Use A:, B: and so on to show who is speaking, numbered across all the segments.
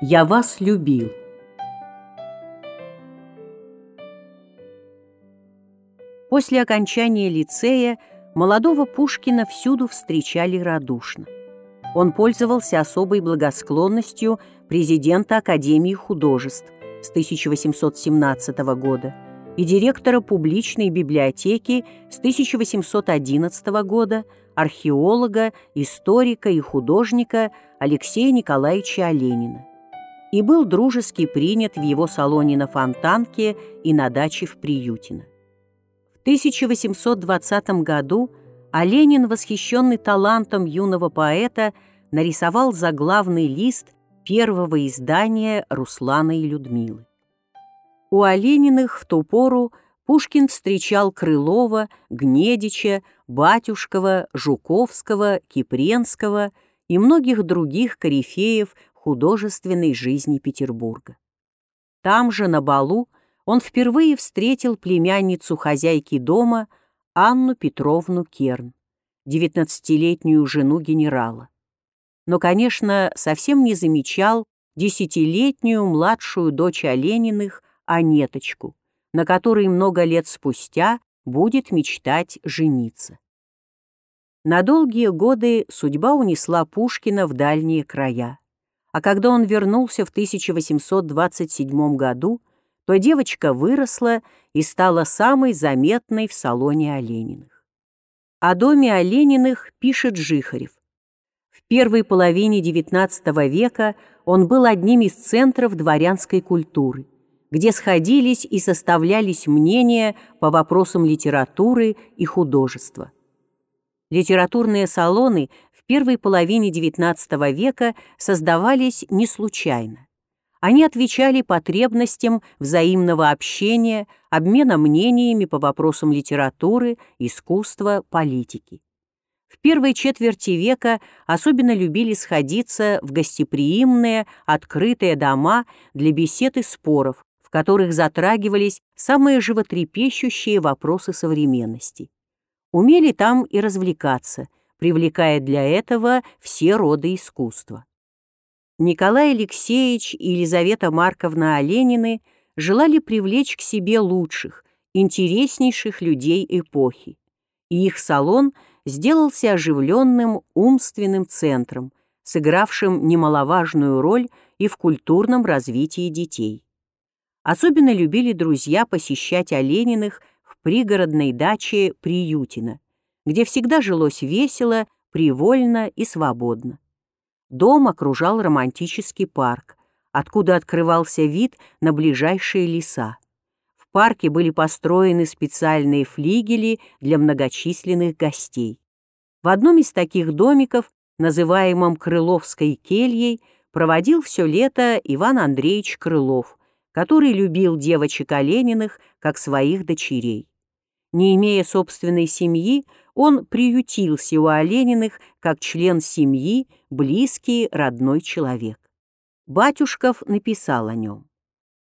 A: Я вас любил. После окончания лицея молодого Пушкина всюду встречали радушно. Он пользовался особой благосклонностью президента Академии художеств с 1817 года и директора публичной библиотеки с 1811 года, археолога, историка и художника Алексея Николаевича Оленина и был дружески принят в его салоне на Фонтанке и на даче в Приютино. В 1820 году Оленин, восхищенный талантом юного поэта, нарисовал заглавный лист первого издания «Руслана и Людмилы». У Олениных в ту пору Пушкин встречал Крылова, Гнедича, Батюшкова, Жуковского, Кипренского и многих других корифеев художественной жизни Петербурга. Там же, на балу, он впервые встретил племянницу хозяйки дома Анну Петровну Керн, девятнадцатилетнюю жену генерала. Но, конечно, совсем не замечал десятилетнюю младшую дочь Олениных Анеточку, на которой много лет спустя будет мечтать жениться. На долгие годы судьба унесла Пушкина в дальние края а когда он вернулся в 1827 году, то девочка выросла и стала самой заметной в салоне Олениных. О доме Олениных пишет Жихарев. В первой половине XIX века он был одним из центров дворянской культуры, где сходились и составлялись мнения по вопросам литературы и художества. Литературные салоны первой половине XIX века создавались не случайно. Они отвечали потребностям взаимного общения, обмена мнениями по вопросам литературы, искусства, политики. В первой четверти века особенно любили сходиться в гостеприимные, открытые дома для бесед и споров, в которых затрагивались самые животрепещущие вопросы современности. Умели там и развлекаться – привлекая для этого все роды искусства. Николай Алексеевич и Елизавета Марковна Оленины желали привлечь к себе лучших, интереснейших людей эпохи, и их салон сделался оживленным умственным центром, сыгравшим немаловажную роль и в культурном развитии детей. Особенно любили друзья посещать Олениных в пригородной даче Приютино, где всегда жилось весело, привольно и свободно. Дом окружал романтический парк, откуда открывался вид на ближайшие леса. В парке были построены специальные флигели для многочисленных гостей. В одном из таких домиков, называемом Крыловской кельей, проводил все лето Иван Андреевич Крылов, который любил девочек Олениных как своих дочерей. Не имея собственной семьи, он приютился у Олениных как член семьи, близкий, родной человек. Батюшков написал о нем.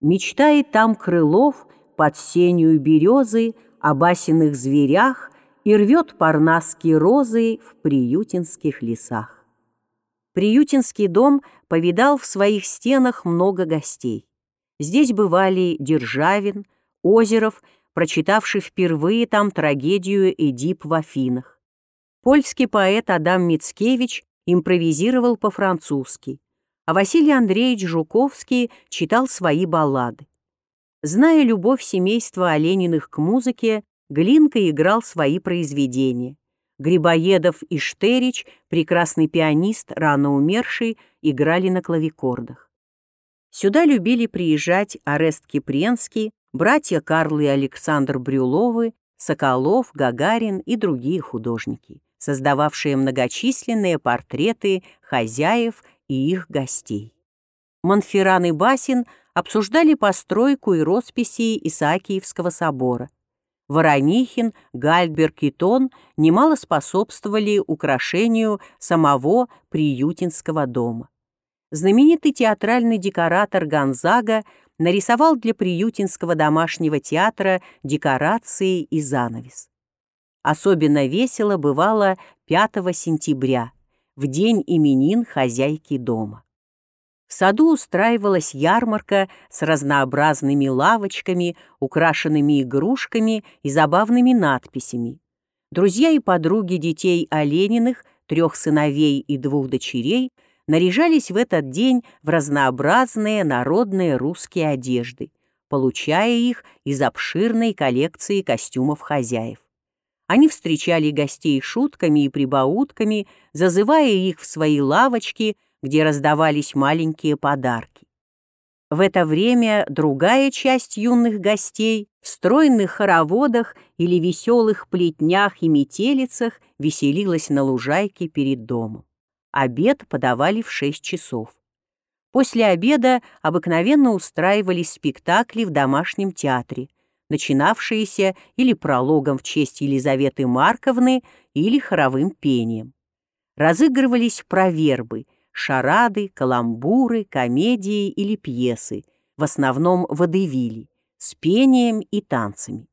A: «Мечтает там Крылов под сенью березы о басенных зверях и рвет парнасские розы в приютинских лесах». Приютинский дом повидал в своих стенах много гостей. Здесь бывали Державин, Озеров – прочитавший впервые там трагедию «Эдип в Афинах». Польский поэт Адам Мицкевич импровизировал по-французски, а Василий Андреевич Жуковский читал свои баллады. Зная любовь семейства Олениных к музыке, Глинка играл свои произведения. Грибоедов и Штерич, прекрасный пианист, рано умерший, играли на клавикордах. Сюда любили приезжать Арест Кипренский, братья Карл и Александр Брюловы, Соколов, Гагарин и другие художники, создававшие многочисленные портреты хозяев и их гостей. Монферран и Басин обсуждали постройку и росписи Исаакиевского собора. Воронихин, Гальберг и Тон немало способствовали украшению самого Приютинского дома. Знаменитый театральный декоратор Гонзага нарисовал для Приютинского домашнего театра декорации и занавес. Особенно весело бывало 5 сентября, в день именин хозяйки дома. В саду устраивалась ярмарка с разнообразными лавочками, украшенными игрушками и забавными надписями. Друзья и подруги детей Олениных, трех сыновей и двух дочерей, наряжались в этот день в разнообразные народные русские одежды, получая их из обширной коллекции костюмов хозяев. Они встречали гостей шутками и прибаутками, зазывая их в свои лавочки – где раздавались маленькие подарки. В это время другая часть юных гостей в стройных хороводах или веселых плетнях и метелицах веселилась на лужайке перед домом. Обед подавали в шесть часов. После обеда обыкновенно устраивались спектакли в домашнем театре, начинавшиеся или прологом в честь Елизаветы Марковны, или хоровым пением. Разыгрывались провербы — шарады, каламбуры, комедии или пьесы, в основном водевили, с пением и танцами.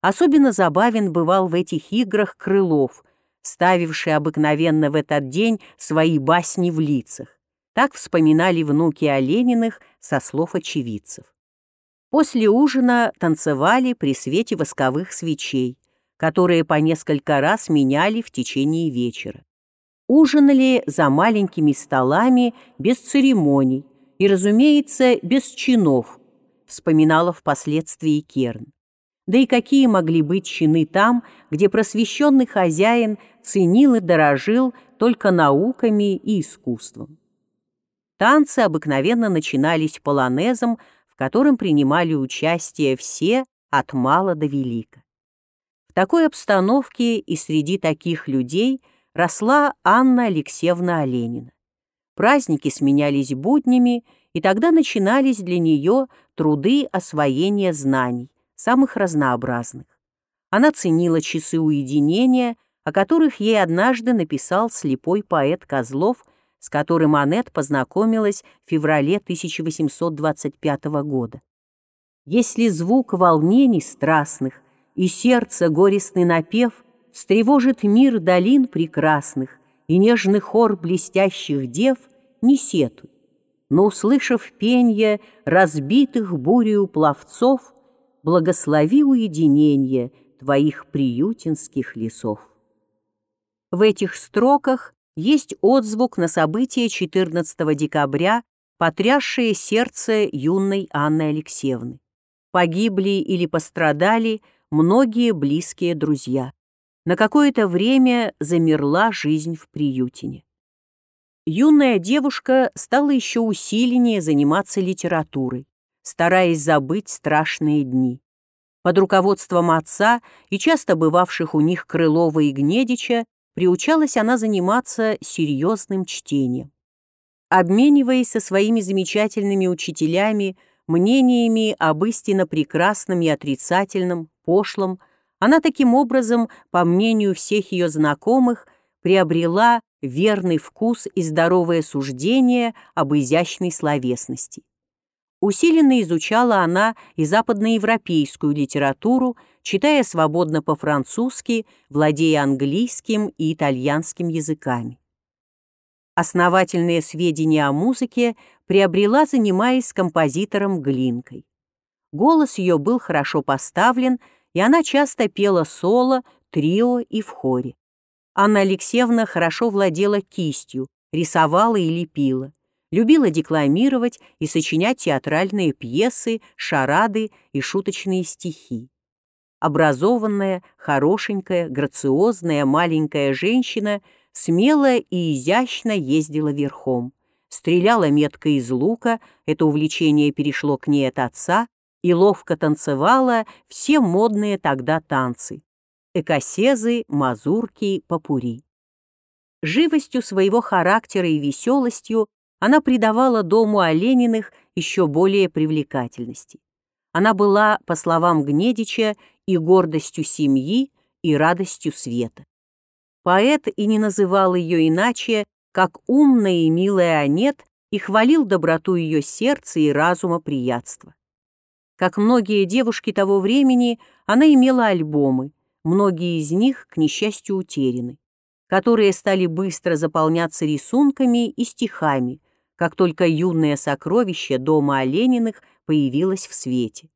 A: Особенно забавен бывал в этих играх Крылов, ставивший обыкновенно в этот день свои басни в лицах. Так вспоминали внуки Олениных со слов очевидцев. После ужина танцевали при свете восковых свечей, которые по несколько раз меняли в течение вечера ужинали за маленькими столами без церемоний и, разумеется, без чинов, вспоминала впоследствии Керн. Да и какие могли быть чины там, где просвещенный хозяин ценил и дорожил только науками и искусством. Танцы обыкновенно начинались полонезом, в котором принимали участие все от мала до велика. В такой обстановке и среди таких людей – росла Анна Алексеевна Оленина. Праздники сменялись буднями, и тогда начинались для нее труды освоения знаний, самых разнообразных. Она ценила часы уединения, о которых ей однажды написал слепой поэт Козлов, с которым Аннет познакомилась в феврале 1825 года. Если звук волнений страстных и сердце горестный напев — встревожит мир долин прекрасных и нежный хор блестящих дев, не сетуй. Но, услышав пенье разбитых бурею пловцов, благослови уединение твоих приютинских лесов. В этих строках есть отзвук на события 14 декабря, потрясшее сердце юной Анны Алексеевны. Погибли или пострадали многие близкие друзья на какое-то время замерла жизнь в приютине. Юная девушка стала еще усиленнее заниматься литературой, стараясь забыть страшные дни. Под руководством отца и часто бывавших у них Крылова и Гнедича приучалась она заниматься серьезным чтением. Обмениваясь со своими замечательными учителями мнениями об истинно прекрасном и отрицательном, пошлом, она таким образом, по мнению всех ее знакомых, приобрела верный вкус и здоровое суждение об изящной словесности. Усиленно изучала она и западноевропейскую литературу, читая свободно по-французски, владея английским и итальянским языками. Основательные сведения о музыке приобрела, занимаясь композитором Глинкой. Голос ее был хорошо поставлен, и она часто пела соло, трио и в хоре. Анна Алексеевна хорошо владела кистью, рисовала и лепила, любила декламировать и сочинять театральные пьесы, шарады и шуточные стихи. Образованная, хорошенькая, грациозная маленькая женщина смело и изящно ездила верхом. Стреляла метко из лука, это увлечение перешло к ней от отца, и ловко танцевала все модные тогда танцы — экосезы, мазурки, попури. Живостью своего характера и веселостью она придавала дому Олениных еще более привлекательности. Она была, по словам Гнедича, и гордостью семьи, и радостью света. Поэт и не называл ее иначе, как умная и милая Анет, и хвалил доброту ее сердца и разума приятства. Как многие девушки того времени, она имела альбомы, многие из них, к несчастью, утеряны, которые стали быстро заполняться рисунками и стихами, как только юное сокровище дома Олениных появилось в свете.